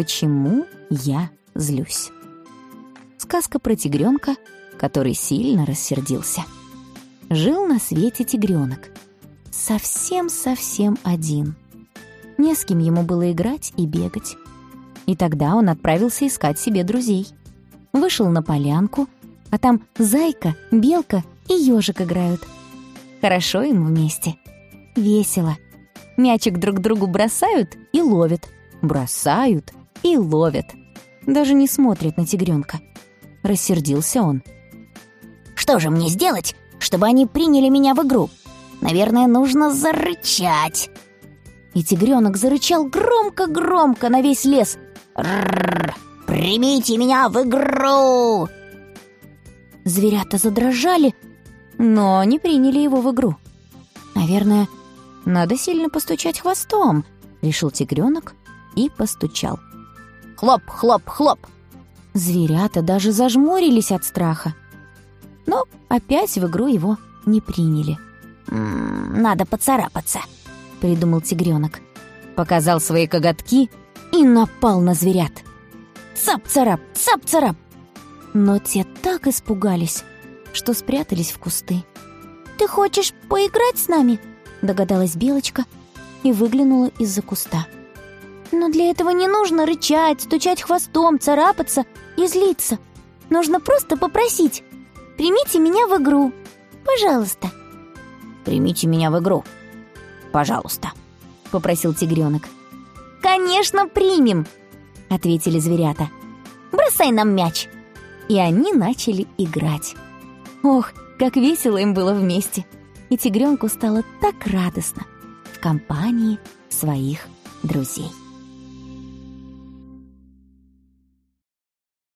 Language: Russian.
Почему я злюсь? Сказка про тигренка, который сильно рассердился. Жил на свете тигренок. Совсем-совсем один. Не с кем ему было играть и бегать. И тогда он отправился искать себе друзей. Вышел на полянку, а там зайка, белка и ежик играют. Хорошо им вместе. Весело. Мячик друг другу бросают и ловят. Бросают и ловят. Даже не смотрят на тигренка. Рассердился он. Что же мне сделать, чтобы они приняли меня в игру? Наверное, нужно зарычать. И тигренок зарычал громко-громко на весь лес. «Рррр! Примите меня в игру!» Зверята задрожали, но не приняли его в игру. Наверное, надо сильно постучать хвостом, решил тигренок и постучал. Хлоп, хлоп, хлоп. Зверята даже зажмурились от страха. Но опять в игру его не приняли. «М -м, «Надо поцарапаться», — придумал тигренок. Показал свои коготки и напал на зверят. Цап-царап, цап-царап. Но те так испугались, что спрятались в кусты. «Ты хочешь поиграть с нами?» — догадалась Белочка и выглянула из-за куста. «Но для этого не нужно рычать, стучать хвостом, царапаться и злиться. Нужно просто попросить. Примите меня в игру. Пожалуйста». «Примите меня в игру. Пожалуйста», — попросил тигренок. «Конечно, примем!» — ответили зверята. «Бросай нам мяч!» И они начали играть. Ох, как весело им было вместе! И тигренку стало так радостно в компании своих друзей.